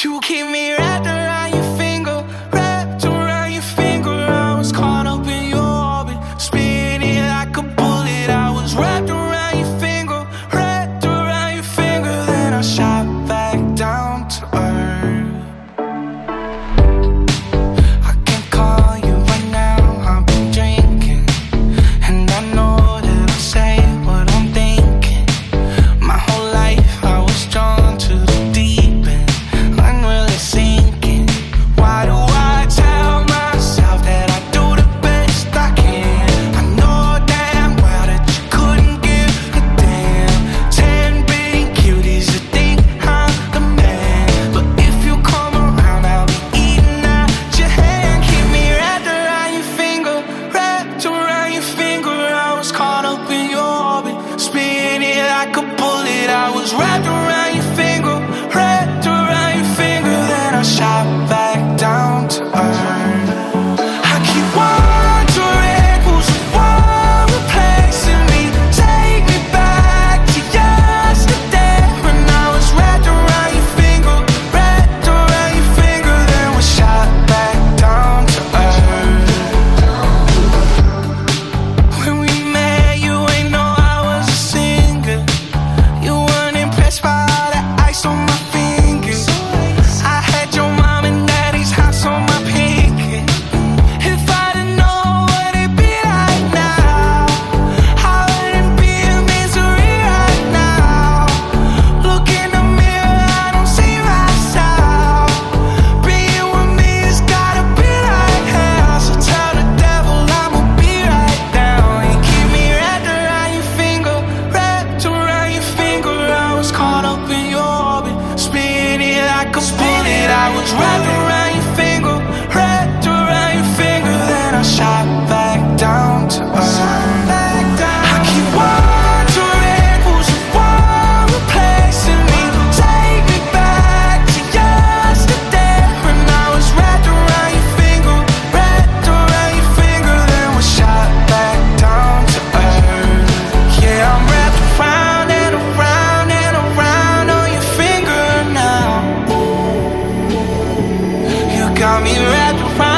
You keep me wrapped I was wrapped around bullet. got me wrapped around